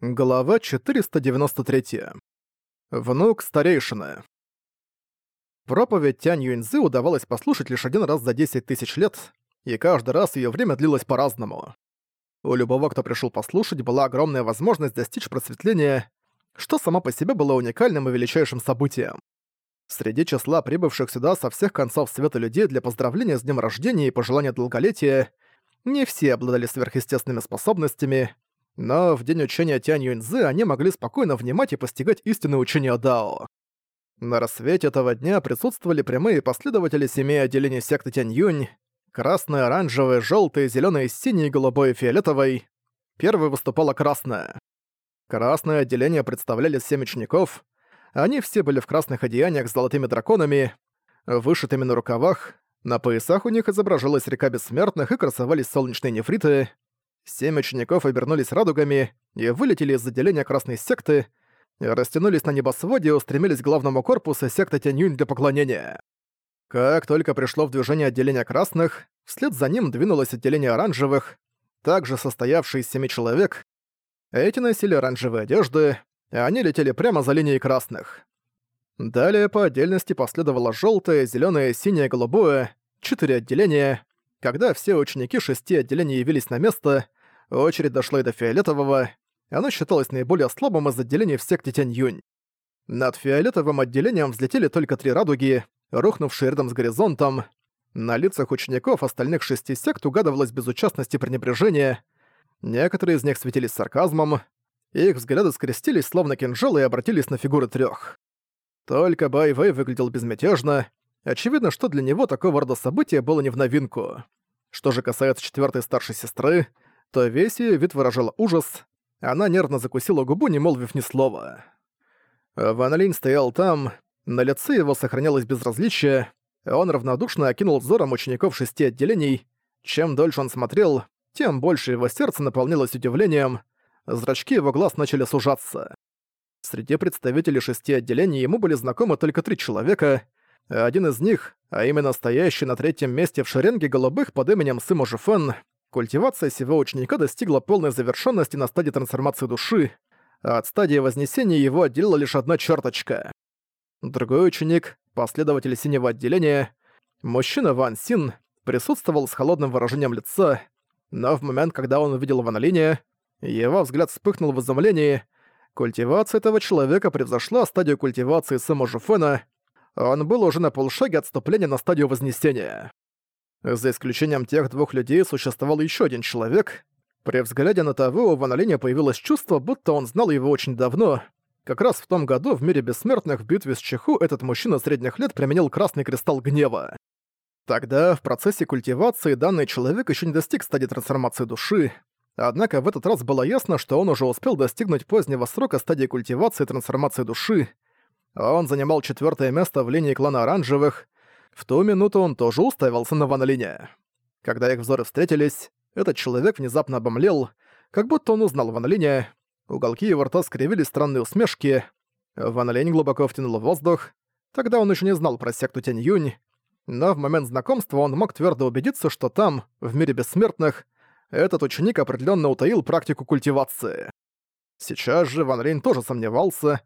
Глава 493. Внук старейшины. Проповедь Тянь Юньзы удавалось послушать лишь один раз за 10 тысяч лет, и каждый раз ее время длилось по-разному. У любого, кто пришел послушать, была огромная возможность достичь просветления, что само по себе было уникальным и величайшим событием. Среди числа прибывших сюда со всех концов света людей для поздравления с днем рождения и пожелания долголетия не все обладали сверхъестественными способностями, но в день учения Тянь Юньзы они могли спокойно внимать и постигать истинное учение Дао. На рассвете этого дня присутствовали прямые последователи семи отделений секты Тянь Юнь, красное, оранжевое, желтое, зеленое, синее, голубое, фиолетовое. Первой выступала красная. Красное отделение представляли семь учеников. Они все были в красных одеяниях с золотыми драконами, вышитыми на рукавах. На поясах у них изображалась река бессмертных и красовались солнечные нефриты. Семь учеников обернулись радугами и вылетели из отделения красной секты, растянулись на небосводе и устремились к главному корпусу секты Тяньюнь для поклонения. Как только пришло в движение отделение красных, вслед за ним двинулось отделение оранжевых, также состоявшее из семи человек. Эти носили оранжевые одежды, и они летели прямо за линией красных. Далее по отдельности последовало желтое, зеленое, синее, голубое, четыре отделения. Когда все ученики шести отделений явились на место, Очередь дошла и до фиолетового. Оно считалось наиболее слабым из отделений в секте Тянь-Юнь. Над фиолетовым отделением взлетели только три радуги, рухнувшие рядом с горизонтом. На лицах учеников остальных шести сект угадывалось безучастность и пренебрежение. Некоторые из них светились сарказмом. Их взгляды скрестились, словно кинжалы, и обратились на фигуры трех. Только Бай Вэй выглядел безмятежно. Очевидно, что для него такого рода события было не в новинку. Что же касается четвертой старшей сестры, то весь её вид выражал ужас. Она нервно закусила губу, не молвив ни слова. Ван Линь стоял там, на лице его сохранялось безразличие, он равнодушно окинул взором учеников шести отделений. Чем дольше он смотрел, тем больше его сердце наполнилось удивлением, зрачки его глаз начали сужаться. Среди представителей шести отделений ему были знакомы только три человека. Один из них, а именно стоящий на третьем месте в шеренге голубых под именем Сымо Жифен, Культивация сего ученика достигла полной завершенности на стадии трансформации души, а от стадии вознесения его отделила лишь одна черточка. Другой ученик, последователь синего отделения, мужчина Ван Син, присутствовал с холодным выражением лица, но в момент, когда он увидел Ван Линя, его взгляд вспыхнул в изумлении. Культивация этого человека превзошла стадию культивации Сэма Жуфена, он был уже на полшаге отступления на стадию Вознесения. За исключением тех двух людей существовал еще один человек. При взгляде на того у Ван появилось чувство, будто он знал его очень давно. Как раз в том году в мире бессмертных в битве с Чеху этот мужчина средних лет применил красный кристалл гнева. Тогда, в процессе культивации, данный человек еще не достиг стадии трансформации души, однако в этот раз было ясно, что он уже успел достигнуть позднего срока стадии культивации и трансформации души. Он занимал четвертое место в линии клана Оранжевых, в ту минуту он тоже уставился на Ван Линя. Когда их взоры встретились, этот человек внезапно обомлел, как будто он узнал Ван Линя. Уголки его рта скривили странные усмешки. Ван Линь глубоко втянул воздух. Тогда он еще не знал про секту Тянь Юнь, но в момент знакомства он мог твердо убедиться, что там, в мире бессмертных, этот ученик определенно утаил практику культивации. Сейчас же Ван Линь тоже сомневался.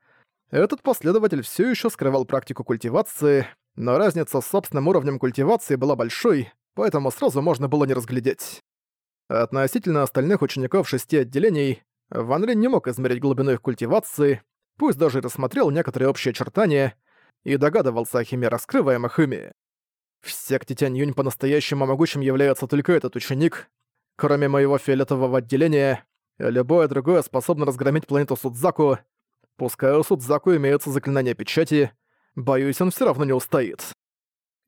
Этот последователь все еще скрывал практику культивации, но разница с собственным уровнем культивации была большой, поэтому сразу можно было не разглядеть. Относительно остальных учеников шести отделений, Ван Линь не мог измерить глубину их культивации, пусть даже и рассмотрел некоторые общие очертания и догадывался о химерах, скрываемых ими. В секте Тянь Юнь по-настоящему могучим является только этот ученик. Кроме моего фиолетового отделения, любое другое способно разгромить планету Судзаку. Пускай у Судзаку имеются заклинания печати, Боюсь, он все равно не устоит.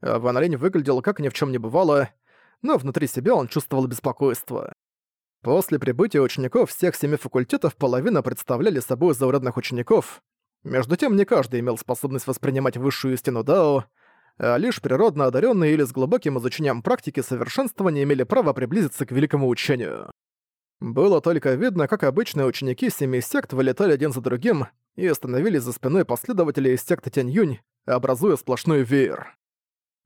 Ван Линь выглядел как ни в чем не бывало, но внутри себя он чувствовал беспокойство. После прибытия учеников всех семи факультетов половина представляли собой заурядных учеников. Между тем, не каждый имел способность воспринимать высшую истину Дао, а лишь природно одаренные или с глубоким изучением практики совершенствования имели право приблизиться к великому учению. Было только видно, как обычные ученики семи сект вылетали один за другим и остановились за спиной последователей из секты Тянь-Юнь, образуя сплошной веер.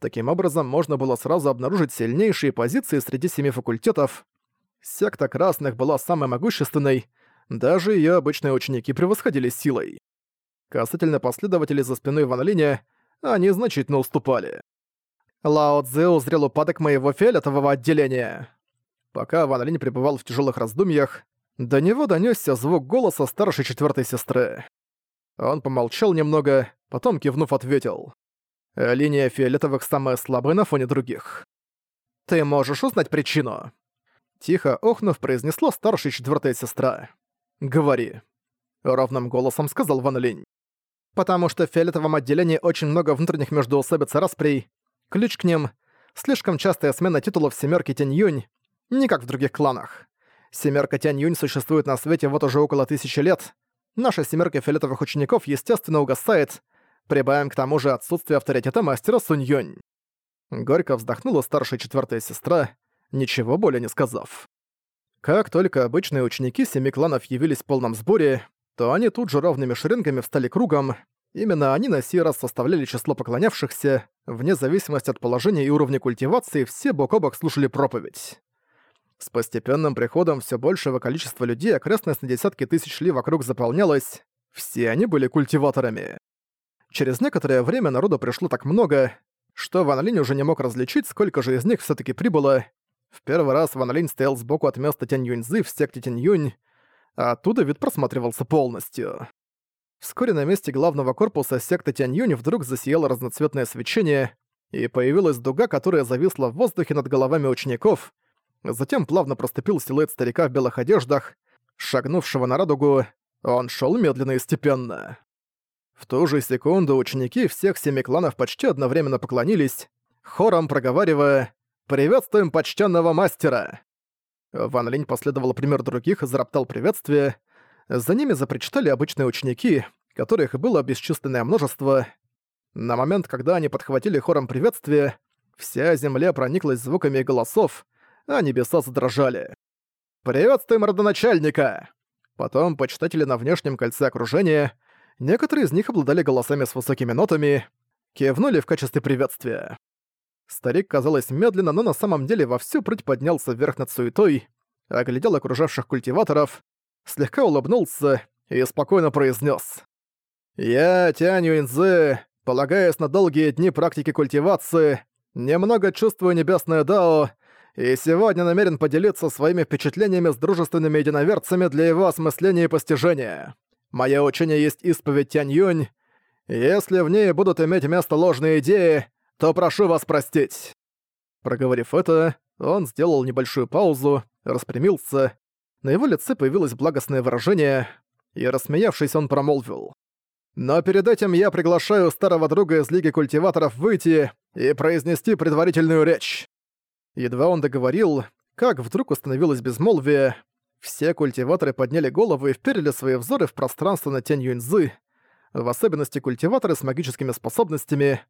Таким образом, можно было сразу обнаружить сильнейшие позиции среди семи факультетов. Секта Красных была самой могущественной, Даже ее обычные ученики превосходили силой. Касательно последователей за спиной Ван Линя, они значительно уступали. Лао Цзэ узрел упадок моего фиолетового отделения. Пока Ван Линь пребывал в тяжелых раздумьях, до него донесся звук голоса старшей четвертой сестры. Он помолчал немного, потом кивнув ответил. «Линия фиолетовых самая слабая на фоне других. Ты можешь узнать причину?» Тихо охнув, произнесла старшая четвертая сестра. «Говори», — ровным голосом сказал Ван Линь. «Потому что в фиолетовом отделении очень много внутренних междоусобиц и расприй. Ключ к ним — слишком частая смена титулов семерки Тянь-Юнь, не как в других кланах. Семерка Тянь-Юнь существует на свете вот уже около тысячи лет. Наша семерка фиолетовых учеников, естественно, угасает. Прибавим к тому же отсутствие авторитета мастера Сунь-Юнь. Горько вздохнула старшая четвертая сестра, ничего более не сказав. Как только обычные ученики семи кланов явились в полном сборе, то они тут же ровными шеренгами встали кругом. Именно они на сей раз составляли число поклонявшихся, вне зависимости от положения и уровня культивации, все бок о бок слушали проповедь. С постепенным приходом все большего количества людей окрестность на десятки тысяч ли вокруг заполнялась. Все они были культиваторами. Через некоторое время народу пришло так много, что Ван Линь уже не мог различить, сколько же из них все таки прибыло. В первый раз Ван Линь стоял сбоку от места Тянь Юньзы в секте Тянь Юнь, а оттуда вид просматривался полностью. Вскоре на месте главного корпуса секты Тянь Юнь вдруг засияло разноцветное свечение, и появилась дуга, которая зависла в воздухе над головами учеников, Затем плавно проступил силуэт старика в белых одеждах, шагнувшего на радугу, он шел медленно и степенно. В ту же секунду ученики всех семи кланов почти одновременно поклонились, хором проговаривая «Приветствуем почтенного мастера!». Ван Линь последовал пример других и зароптал приветствие. За ними запричитали обычные ученики, которых было бесчисленное множество. На момент, когда они подхватили хором приветствие, вся земля прониклась звуками голосов, а небеса задрожали. «Приветствуем родоначальника!» Потом почитатели на внешнем кольце окружения, некоторые из них обладали голосами с высокими нотами, кивнули в качестве приветствия. Старик, казалось, медленно, но на самом деле вовсю прыть поднялся вверх над суетой, оглядел окружавших культиваторов, слегка улыбнулся и спокойно произнес: «Я, Тянь Инзы, полагаясь на долгие дни практики культивации, немного чувствую небесное дао и сегодня намерен поделиться своими впечатлениями с дружественными единоверцами для его осмысления и постижения. Мое учение есть исповедь Тянь-Юнь. Если в ней будут иметь место ложные идеи, то прошу вас простить». Проговорив это, он сделал небольшую паузу, распрямился, на его лице появилось благостное выражение, и, рассмеявшись, он промолвил. «Но перед этим я приглашаю старого друга из Лиги Культиваторов выйти и произнести предварительную речь». Едва он договорил, как вдруг установилось безмолвие. Все культиваторы подняли головы и вперили свои взоры в пространство на тень Юньзы, в особенности культиваторы с магическими способностями.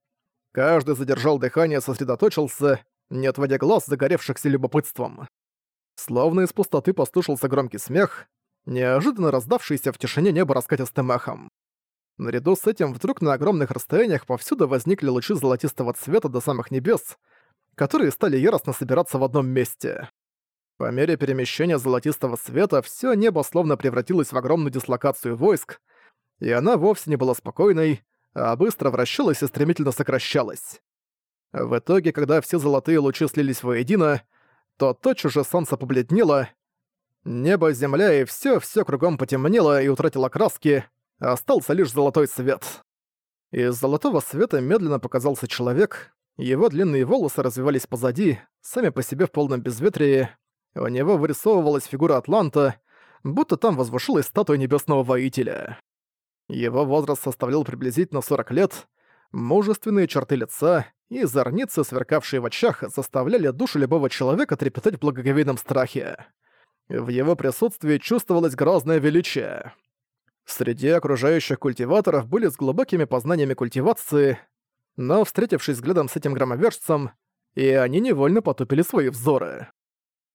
Каждый задержал дыхание, сосредоточился, не отводя глаз, загоревшихся любопытством. Словно из пустоты послушался громкий смех, неожиданно раздавшийся в тишине неба раскатистым эхом. Наряду с этим вдруг на огромных расстояниях повсюду возникли лучи золотистого цвета до самых небес, которые стали яростно собираться в одном месте. По мере перемещения золотистого света все небо словно превратилось в огромную дислокацию войск, и она вовсе не была спокойной, а быстро вращалась и стремительно сокращалась. В итоге, когда все золотые лучи слились воедино, то тотчас же солнце побледнело, небо, земля и все, все кругом потемнело и утратило краски, остался лишь золотой свет. Из золотого света медленно показался человек, его длинные волосы развивались позади, сами по себе в полном безветрии. У него вырисовывалась фигура Атланта, будто там возвышалась статуя небесного воителя. Его возраст составлял приблизительно 40 лет, мужественные черты лица и зорницы, сверкавшие в очах, заставляли душу любого человека трепетать в благоговейном страхе. В его присутствии чувствовалось грозное величие. Среди окружающих культиваторов были с глубокими познаниями культивации, но, встретившись взглядом с этим громовержцем, и они невольно потупили свои взоры.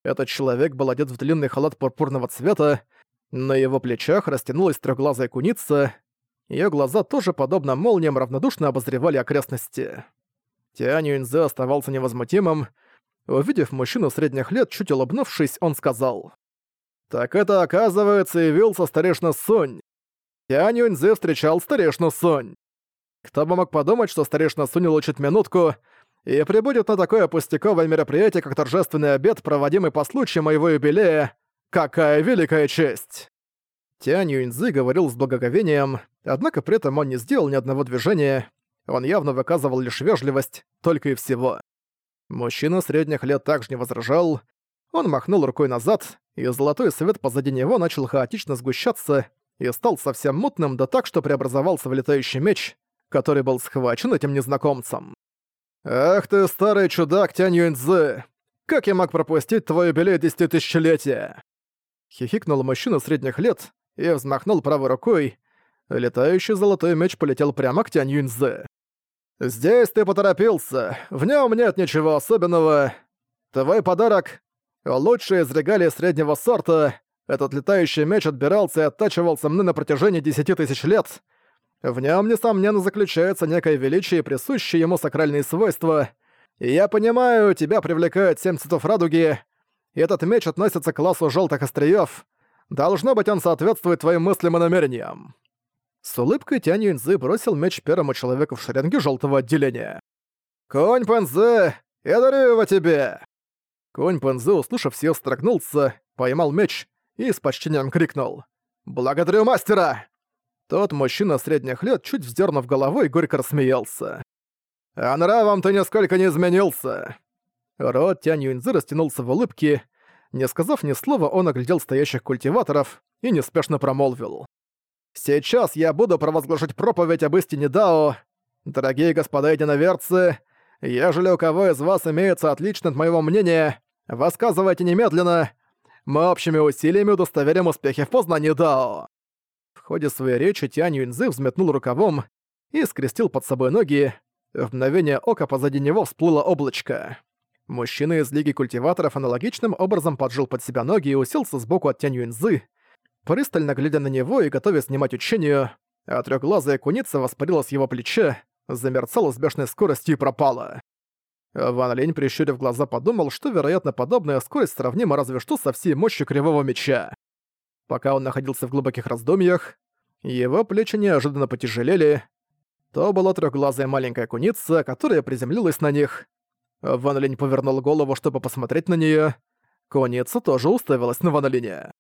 Этот человек был одет в длинный халат пурпурного цвета, на его плечах растянулась трёхглазая куница, её глаза тоже, подобно молниям, равнодушно обозревали окрестности. Тянь Юньзе оставался невозмутимым. Увидев мужчину средних лет, чуть улыбнувшись, он сказал. Так это, оказывается, явился старешина Сунь. Тянь Юньзы встречал старешину Сунь. Кто бы мог подумать, что старешина Сунь улучит минутку и прибудет на такое пустяковое мероприятие, как торжественный обед, проводимый по случаю моего юбилея. Какая великая честь! Тянь Юньзы говорил с благоговением, однако при этом он не сделал ни одного движения, он явно выказывал лишь вежливость, только и всего. Мужчина средних лет также не возражал, он махнул рукой назад, и золотой свет позади него начал хаотично сгущаться и стал совсем мутным, да так, что преобразовался в летающий меч, который был схвачен этим незнакомцем. «Ах ты, старый чудак Тянь Юньцзы! Как я мог пропустить твой юбилей десятитысячелетия?» Хихикнул мужчина средних лет и взмахнул правой рукой. Летающий золотой меч полетел прямо к Тянь Юньцзы. «Здесь ты поторопился. В нем нет ничего особенного. Твой подарок — лучшее из регалий среднего сорта. Этот летающий меч отбирался и оттачивался мной на протяжении десяти тысяч лет. В нем, несомненно, заключается некое величие и присущие ему сакральные свойства. И я понимаю, тебя привлекают семь цветов радуги. Этот меч относится к классу желтых остриев. Должно быть, он соответствует твоим мыслям и намерениям». С улыбкой Тянь Юньзы бросил меч первому человеку в шеренге желтого отделения. «Конь Пэнзэ, я дарю его тебе!» Конь Пэнзэ, услышав все, строгнулся, поймал меч и с почтением крикнул. «Благодарю мастера!» Тот мужчина средних лет, чуть вздернув головой, горько рассмеялся. «А нравом ты нисколько не изменился!» Рот Тянь Юньзы растянулся в улыбке. Не сказав ни слова, он оглядел стоящих культиваторов и неспешно промолвил. Сейчас я буду провозглашать проповедь об истине Дао. Дорогие господа единоверцы, ежели у кого из вас имеется отлично от моего мнения, высказывайте немедленно. Мы общими усилиями удостоверим успехи в познании Дао». Ходе своей речи Тянь Юньзы взметнул рукавом и скрестил под собой ноги. В мгновение ока позади него всплыло облачко. Мужчина из Лиги Культиваторов аналогичным образом поджил под себя ноги и уселся сбоку от Тянь Юньзы, пристально глядя на него и готовясь снимать учению, а трёхглазая куница воспарила с его плеча, замерцала с бешеной скоростью и пропала. Ван Лень, прищурив глаза, подумал, что, вероятно, подобная скорость сравнима разве что со всей мощью кривого меча. Пока он находился в глубоких раздумьях, его плечи неожиданно потяжелели. То была трёхглазая маленькая куница, которая приземлилась на них. Ван Лень повернул голову, чтобы посмотреть на неё. Куница тоже уставилась на Ван Линя.